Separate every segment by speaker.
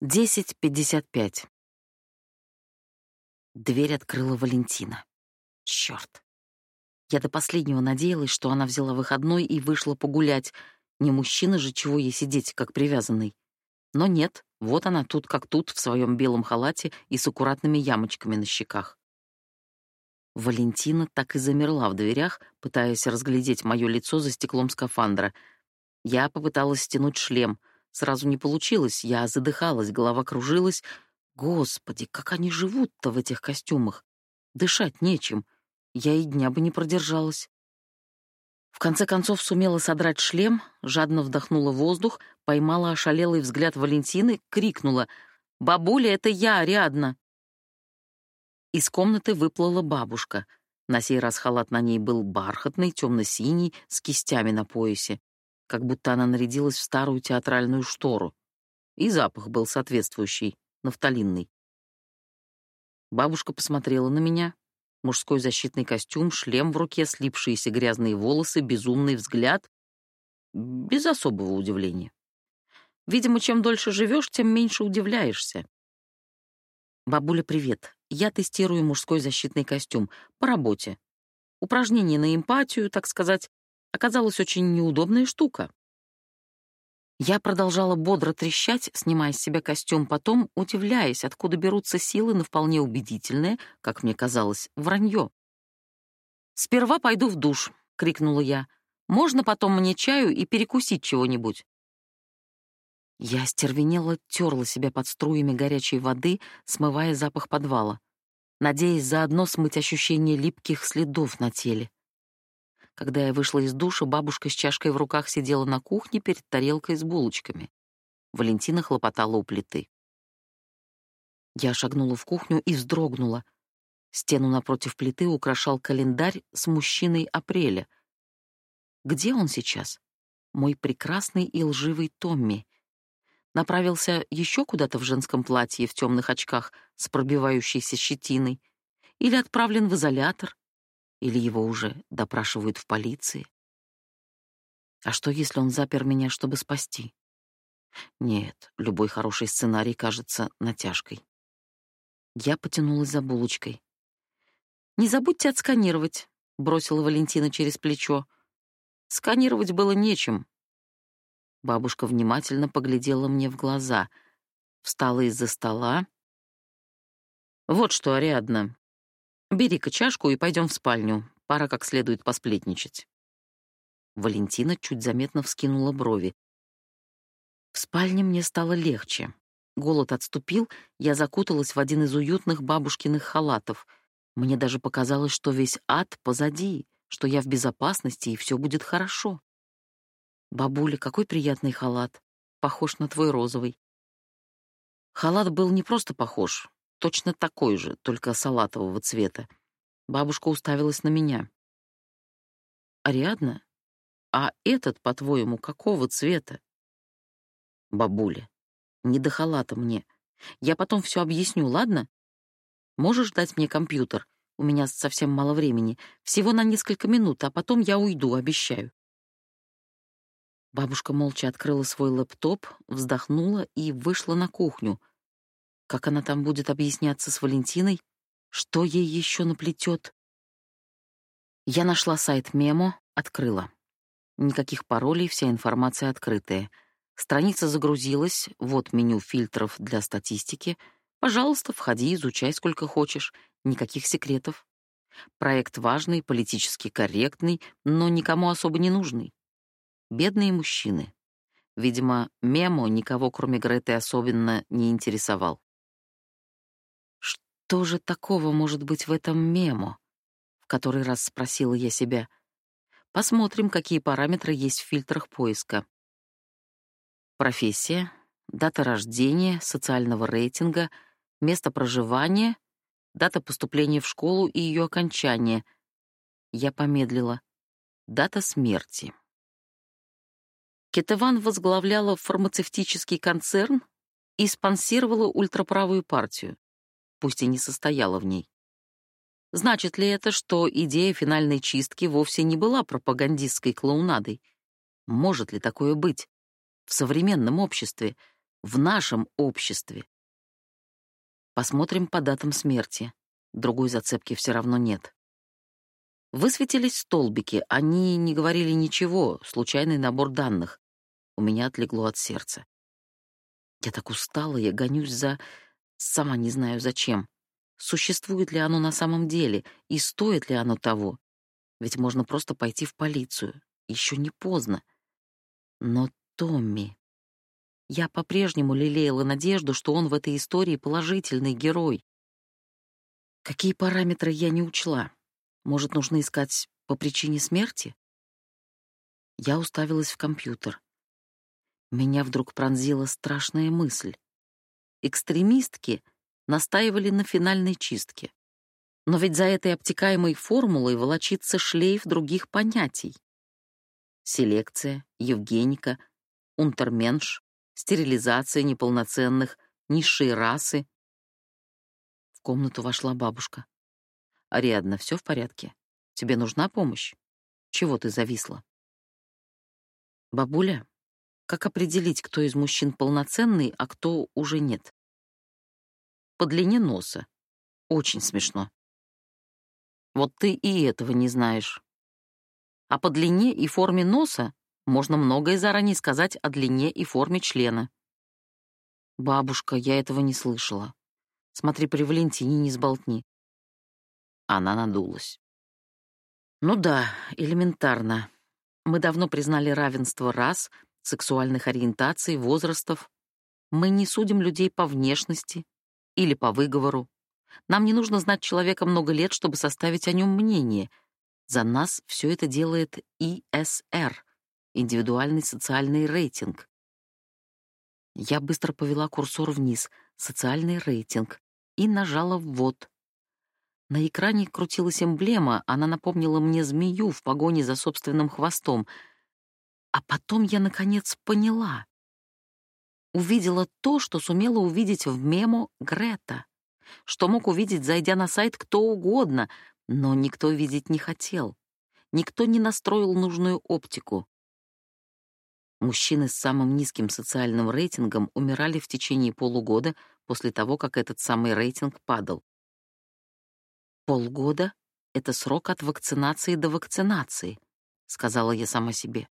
Speaker 1: 10.55. Дверь открыла Валентина. Чёрт. Я до последнего надеялась, что она взяла выходной и вышла погулять. Не мужчина же, чего ей сидеть, как привязанный. Но нет, вот она тут как тут, в своем белом халате и с аккуратными ямочками на щеках. Валентина так и замерла в дверях, пытаясь разглядеть мое лицо за стеклом скафандра. Я попыталась стянуть шлем — Сразу не получилось, я задыхалась, голова кружилась. Господи, как они живут-то в этих костюмах? Дышать нечем. Я и дня бы не продержалась. В конце концов сумела содрать шлем, жадно вдохнула воздух, поймала ошалелый взгляд Валентины, крикнула «Бабуля, это я, Ариадна!» Из комнаты выплыла бабушка. На сей раз халат на ней был бархатный, темно-синий, с кистями на поясе как будто она нарядилась в старую театральную штору. И запах был соответствующий, нафталинный. Бабушка посмотрела на меня. Мужской защитный костюм, шлем в руке, слипшиеся грязные волосы, безумный взгляд. Без особого удивления. Видимо, чем дольше живешь, тем меньше удивляешься. «Бабуля, привет. Я тестирую мужской защитный костюм. По работе. Упражнение на эмпатию, так сказать, оказалась очень неудобная штука. Я продолжала бодро трещать, снимая с себя костюм, потом удивляясь, откуда берутся силы на вполне убедительное, как мне казалось, вранье. «Сперва пойду в душ», — крикнула я. «Можно потом мне чаю и перекусить чего-нибудь?» Я остервенело терла себя под струями горячей воды, смывая запах подвала, надеясь заодно смыть ощущение липких следов на теле. Когда я вышла из душа, бабушка с чашкой в руках сидела на кухне перед тарелкой с булочками. Валентина хлопотала у плиты. Я шагнула в кухню и вздрогнула. Стену напротив плиты украшал календарь с мужчиной апреля. Где он сейчас? Мой прекрасный и лживый Томми. Направился еще куда-то в женском платье в темных очках с пробивающейся щетиной или отправлен в изолятор, или его уже допрашивают в полиции? А что, если он запер меня, чтобы спасти? Нет, любой хороший сценарий кажется натяжкой. Я потянулась за булочкой. «Не забудьте отсканировать», — бросила Валентина через плечо. Сканировать было нечем. Бабушка внимательно поглядела мне в глаза, встала из-за стола. «Вот что, Ариадна, Бери-ка чашку и пойдем в спальню. Пора как следует посплетничать. Валентина чуть заметно вскинула брови. В спальне мне стало легче. Голод отступил, я закуталась в один из уютных бабушкиных халатов. Мне даже показалось, что весь ад позади, что я в безопасности и все будет хорошо. Бабуля, какой приятный халат. Похож на твой розовый. Халат был не просто похож, точно такой же, только салатового цвета. Бабушка уставилась на меня. «Ариадна, а этот, по-твоему, какого цвета?» «Бабуля, не до халата мне. Я потом все объясню, ладно? Можешь дать мне компьютер? У меня совсем мало времени. Всего на несколько минут, а потом я уйду, обещаю». Бабушка молча открыла свой лэптоп, вздохнула и вышла на кухню, как она там будет объясняться с Валентиной? Что ей еще наплетет? Я нашла сайт Мемо, открыла. Никаких паролей, вся информация открытая. Страница загрузилась, вот меню фильтров для статистики. Пожалуйста, входи, изучай сколько хочешь. Никаких секретов. Проект важный, политически корректный, но никому особо не нужный. Бедные мужчины. Видимо, Мемо никого, кроме Греты, особенно не интересовал. Что же такого может быть в этом мемо? В который раз спросила я себя. Посмотрим, какие параметры есть в фильтрах поиска. Профессия, дата рождения, социального рейтинга, место проживания, дата поступления в школу и ее окончания. Я помедлила. Дата смерти. Кетеван возглавляла фармацевтический концерн и спонсировала ультраправую партию пусть и не состояла в ней. Значит ли это, что идея финальной чистки вовсе не была пропагандистской клоунадой? Может ли такое быть? В современном обществе, В нашем обществе. Посмотрим по датам смерти. Другой зацепки все равно нет. Высветились столбики, они не говорили ничего, случайный набор данных. У меня отлегло от сердца. Я так устала, я гонюсь за... Сама не знаю зачем. Существует ли оно на самом деле и стоит ли оно того? Ведь можно просто пойти в полицию. Еще не поздно. Но Томми... Я по-прежнему лелеяла надежду, что он в этой истории положительный герой. Какие параметры я не учла? Может, нужно искать по причине смерти? Я уставилась в компьютер. Меня вдруг пронзила страшная мысль. Экстремистки настаивали на финальной чистке. Но ведь за этой обтекаемой формулой волочится шлейф других понятий. Селекция, евгеника, унтерменш, стерилизация неполноценных, низшие расы. В комнату вошла бабушка. «Ариадна, все в порядке? Тебе нужна помощь? Чего ты зависла?» «Бабуля, как определить, кто из мужчин полноценный, а кто уже нет?» «По длине носа. Очень смешно. Вот ты и этого не знаешь. А по длине и форме носа можно многое заранее сказать о длине и форме члена. Бабушка, я этого не слышала. Смотри, при Валентине не сболтни. Она надулась. Ну да, элементарно. Мы давно признали равенство рас, сексуальных ориентаций, возрастов. Мы не судим людей по внешности или по выговору. Нам не нужно знать человека много лет, чтобы составить о нем мнение. За нас все это делает ИСР — индивидуальный социальный рейтинг. Я быстро повела курсор вниз, социальный рейтинг, и нажала «ввод». На экране крутилась эмблема, она напомнила мне змею в погоне за собственным хвостом. А потом я, наконец, поняла. Увидела то, что сумела увидеть в мемо Грета что мог увидеть, зайдя на сайт, кто угодно, но никто видеть не хотел. Никто не настроил нужную оптику. Мужчины с самым низким социальным рейтингом умирали в течение полугода после того, как этот самый рейтинг падал. Полгода — это срок от вакцинации до вакцинации, сказала я сама себе.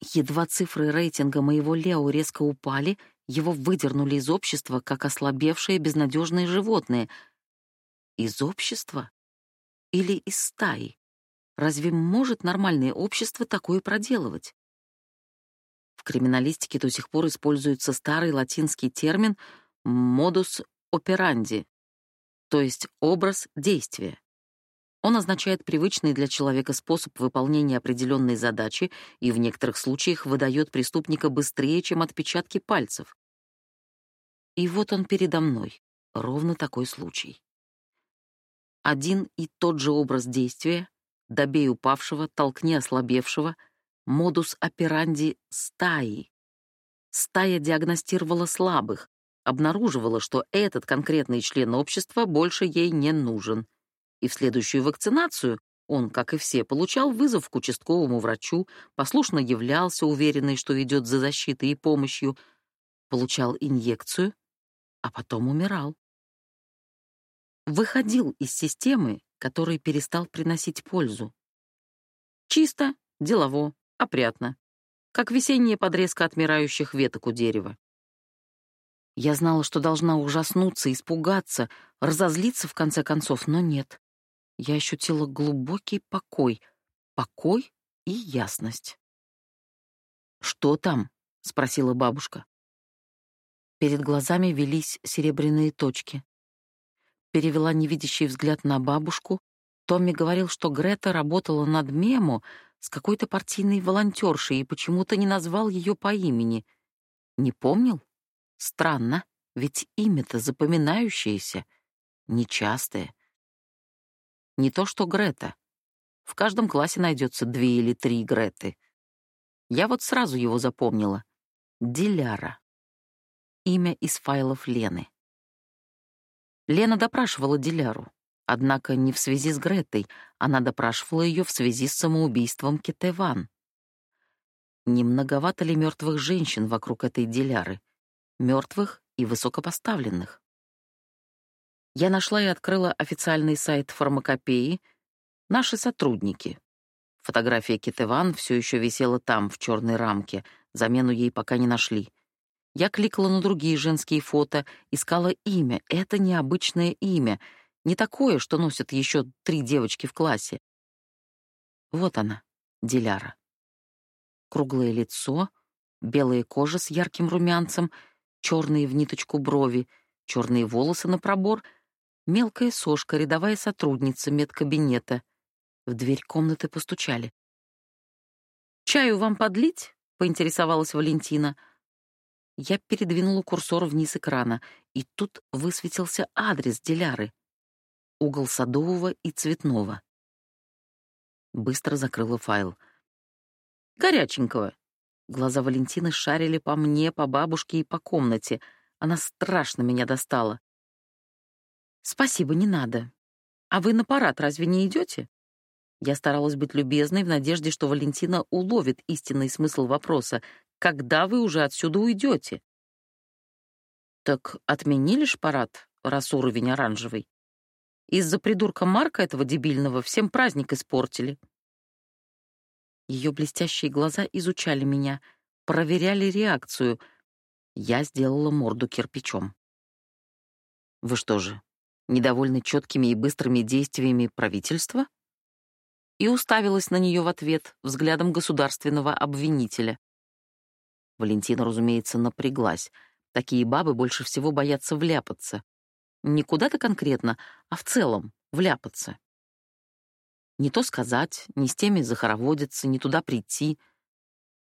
Speaker 1: Едва цифры рейтинга моего Лео резко упали, его выдернули из общества, как ослабевшее безнадежное животное. Из общества? Или из стаи? Разве может нормальное общество такое проделывать? В криминалистике до сих пор используется старый латинский термин «modus operandi», то есть образ действия. Он означает привычный для человека способ выполнения определенной задачи и в некоторых случаях выдает преступника быстрее, чем отпечатки пальцев. И вот он передо мной, ровно такой случай. Один и тот же образ действия, добей упавшего, толкни ослабевшего, модус операнди стаи. Стая диагностировала слабых, обнаруживала, что этот конкретный член общества больше ей не нужен. И в следующую вакцинацию он, как и все, получал вызов к участковому врачу, послушно являлся, уверенный, что идет за защитой и помощью, получал инъекцию а потом умирал. Выходил из системы, который перестал приносить пользу. Чисто, делово, опрятно, как весенняя подрезка отмирающих веток у дерева. Я знала, что должна ужаснуться, испугаться, разозлиться в конце концов, но нет. Я ощутила глубокий покой, покой и ясность. «Что там?» — спросила бабушка. Перед глазами велись серебряные точки. Перевела невидящий взгляд на бабушку. Томми говорил, что Грета работала над мемо с какой-то партийной волонтершей и почему-то не назвал ее по имени. Не помнил? Странно, ведь имя-то запоминающееся, нечастое. Не то что Грета. В каждом классе найдется две или три Греты. Я вот сразу его запомнила. Диляра имя из файлов Лены. Лена допрашивала Диляру, однако не в связи с Гретой, она допрашивала ее в связи с самоубийством Китеван. Не многовато ли мертвых женщин вокруг этой Диляры? Мертвых и высокопоставленных. Я нашла и открыла официальный сайт фармакопеи «Наши сотрудники». Фотография Китеван все еще висела там, в черной рамке, замену ей пока не нашли. Я кликала на другие женские фото, искала имя. Это необычное имя, не такое, что носят еще три девочки в классе. Вот она, Диляра. Круглое лицо, белая кожа с ярким румянцем, черные в ниточку брови, черные волосы на пробор, мелкая сошка, рядовая сотрудница медкабинета. В дверь комнаты постучали. «Чаю вам подлить?» — поинтересовалась Валентина. Я передвинула курсор вниз экрана, и тут высветился адрес Диляры. Угол Садового и Цветного. Быстро закрыла файл. «Горяченького». Глаза Валентины шарили по мне, по бабушке и по комнате. Она страшно меня достала. «Спасибо, не надо. А вы на парад разве не идете?» Я старалась быть любезной в надежде, что Валентина уловит истинный смысл вопроса. «Когда вы уже отсюда уйдете?» «Так отменили ж парад, раз уровень оранжевый?» Из-за придурка Марка этого дебильного всем праздник испортили. Ее блестящие глаза изучали меня, проверяли реакцию. Я сделала морду кирпичом. Вы что же, недовольны четкими и быстрыми действиями правительства? И уставилась на нее в ответ взглядом государственного обвинителя. Валентина, разумеется, напряглась. Такие бабы больше всего боятся вляпаться. Не куда-то конкретно, а в целом вляпаться. Не то сказать, не с теми захороводиться, не туда прийти.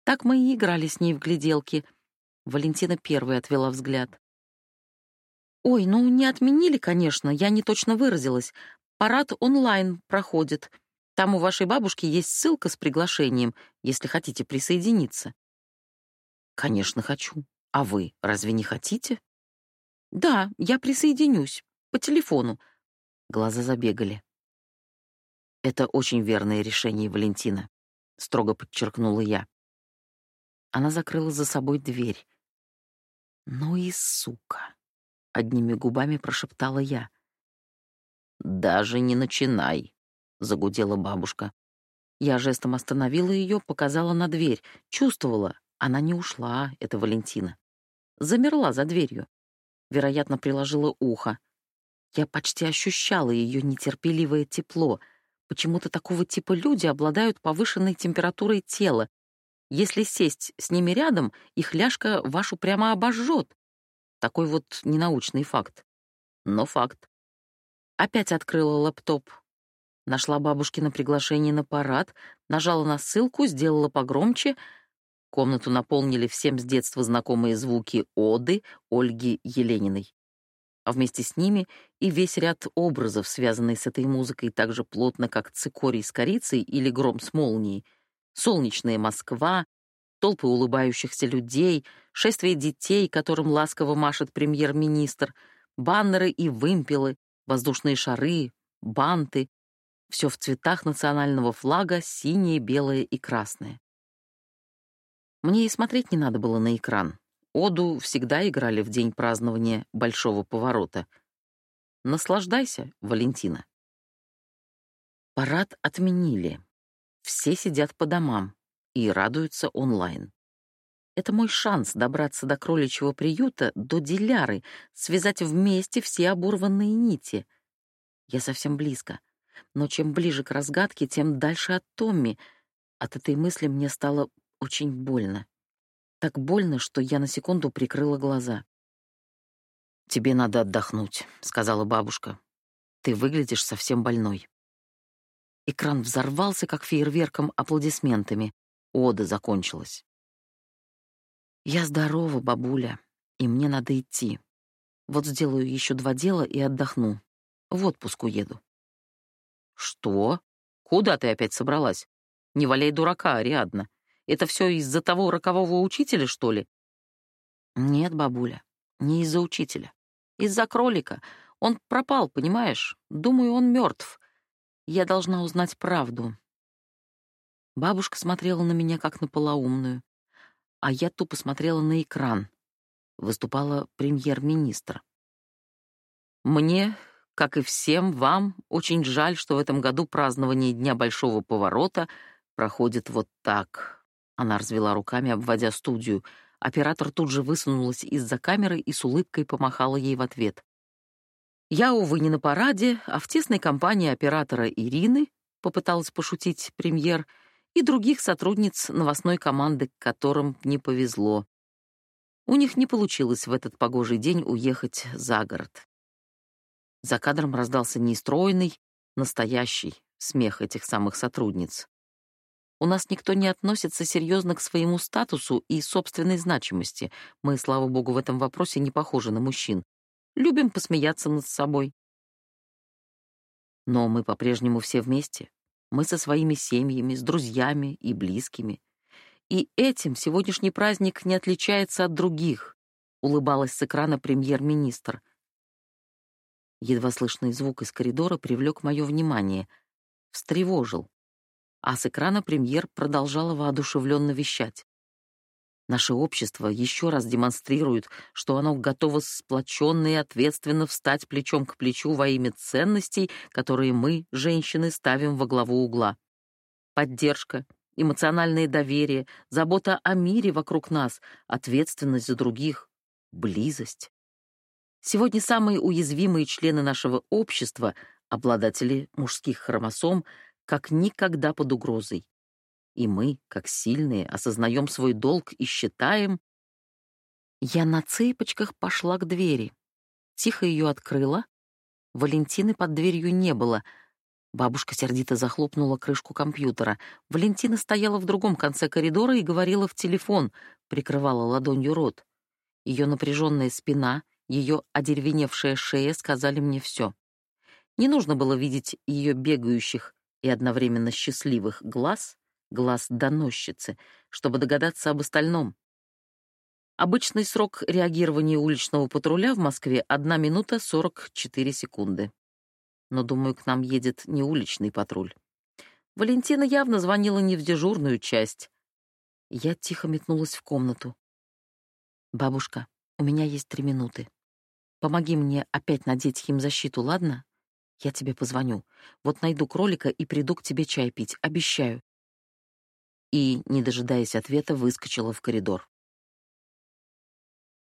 Speaker 1: Так мы и играли с ней в гляделки. Валентина первой отвела взгляд. «Ой, ну не отменили, конечно, я не точно выразилась. Парад онлайн проходит. Там у вашей бабушки есть ссылка с приглашением, если хотите присоединиться». «Конечно, хочу. А вы разве не хотите?» «Да, я присоединюсь. По телефону». Глаза забегали. «Это очень верное решение, Валентина», — строго подчеркнула я. Она закрыла за собой дверь. «Ну и сука!» — одними губами прошептала я. «Даже не начинай», — загудела бабушка. Я жестом остановила ее, показала на дверь. Чувствовала, она не ушла, это Валентина. Замерла за дверью вероятно, приложила ухо. Я почти ощущала ее нетерпеливое тепло. Почему-то такого типа люди обладают повышенной температурой тела. Если сесть с ними рядом, их ляжка вашу прямо обожжет. Такой вот ненаучный факт. Но факт. Опять открыла лэптоп. Нашла бабушкино приглашение на парад, нажала на ссылку, сделала погромче — Комнату наполнили всем с детства знакомые звуки оды Ольги Елениной. А вместе с ними и весь ряд образов, связанный с этой музыкой так же плотно, как цикорий с корицей или гром с молнией. Солнечная Москва, толпы улыбающихся людей, шествие детей, которым ласково машет премьер-министр, баннеры и вымпелы, воздушные шары, банты. Все в цветах национального флага, синее, белое и красное. Мне и смотреть не надо было на экран. Оду всегда играли в день празднования большого поворота. Наслаждайся, Валентина. Парад отменили. Все сидят по домам и радуются онлайн. Это мой шанс добраться до кроличьего приюта, до Диляры, связать вместе все оборванные нити. Я совсем близко. Но чем ближе к разгадке, тем дальше от Томми. От этой мысли мне стало очень больно. Так больно, что я на секунду прикрыла глаза. «Тебе надо отдохнуть», — сказала бабушка. «Ты выглядишь совсем больной». Экран взорвался, как фейерверком, аплодисментами. Ода закончилась. «Я здорова, бабуля, и мне надо идти. Вот сделаю еще два дела и отдохну. В отпуск уеду». «Что? Куда ты опять собралась? Не валяй дурака, Ариадна. Это все из-за того рокового учителя, что ли? Нет, бабуля, не из-за учителя. Из-за кролика. Он пропал, понимаешь? Думаю, он мертв. Я должна узнать правду. Бабушка смотрела на меня как на полоумную. а я тупо смотрела на экран. Выступала премьер-министр. «Мне, как и всем вам, очень жаль, что в этом году празднование Дня Большого Поворота проходит вот так». Она развела руками, обводя студию. Оператор тут же высунулась из-за камеры и с улыбкой помахала ей в ответ. «Я, увы, не на параде, а в тесной компании оператора Ирины», — попыталась пошутить премьер, и других сотрудниц новостной команды, которым не повезло. У них не получилось в этот погожий день уехать за город. За кадром раздался нестройный, настоящий смех этих самых сотрудниц. У нас никто не относится серьезно к своему статусу и собственной значимости. Мы, слава богу, в этом вопросе не похожи на мужчин. Любим посмеяться над собой. Но мы по-прежнему все вместе. Мы со своими семьями, с друзьями и близкими. И этим сегодняшний праздник не отличается от других, улыбалась с экрана премьер-министр. Едва слышный звук из коридора привлек мое внимание, встревожил. А с экрана премьер продолжала воодушевленно вещать. Наше общество еще раз демонстрирует, что оно готово сплоченно и ответственно встать плечом к плечу во имя ценностей, которые мы, женщины, ставим во главу угла. Поддержка, эмоциональное доверие, забота о мире вокруг нас, ответственность за других, близость. Сегодня самые уязвимые члены нашего общества, обладатели мужских хромосом, как никогда под угрозой. И мы, как сильные, осознаем свой долг и считаем... Я на цыпочках пошла к двери. Тихо ее открыла. Валентины под дверью не было. Бабушка сердито захлопнула крышку компьютера. Валентина стояла в другом конце коридора и говорила в телефон, прикрывала ладонью рот. Ее напряженная спина, ее одеревеневшая шея сказали мне все. Не нужно было видеть ее бегающих и одновременно счастливых глаз, глаз доносчицы, чтобы догадаться об остальном. Обычный срок реагирования уличного патруля в Москве — 1 минута 44 секунды. Но, думаю, к нам едет не уличный патруль. Валентина явно звонила не в дежурную часть. Я тихо метнулась в комнату. «Бабушка, у меня есть три минуты. Помоги мне опять надеть химзащиту, ладно? Я тебе позвоню. Вот найду кролика и приду к тебе чай пить, обещаю и, не дожидаясь ответа, выскочила в коридор.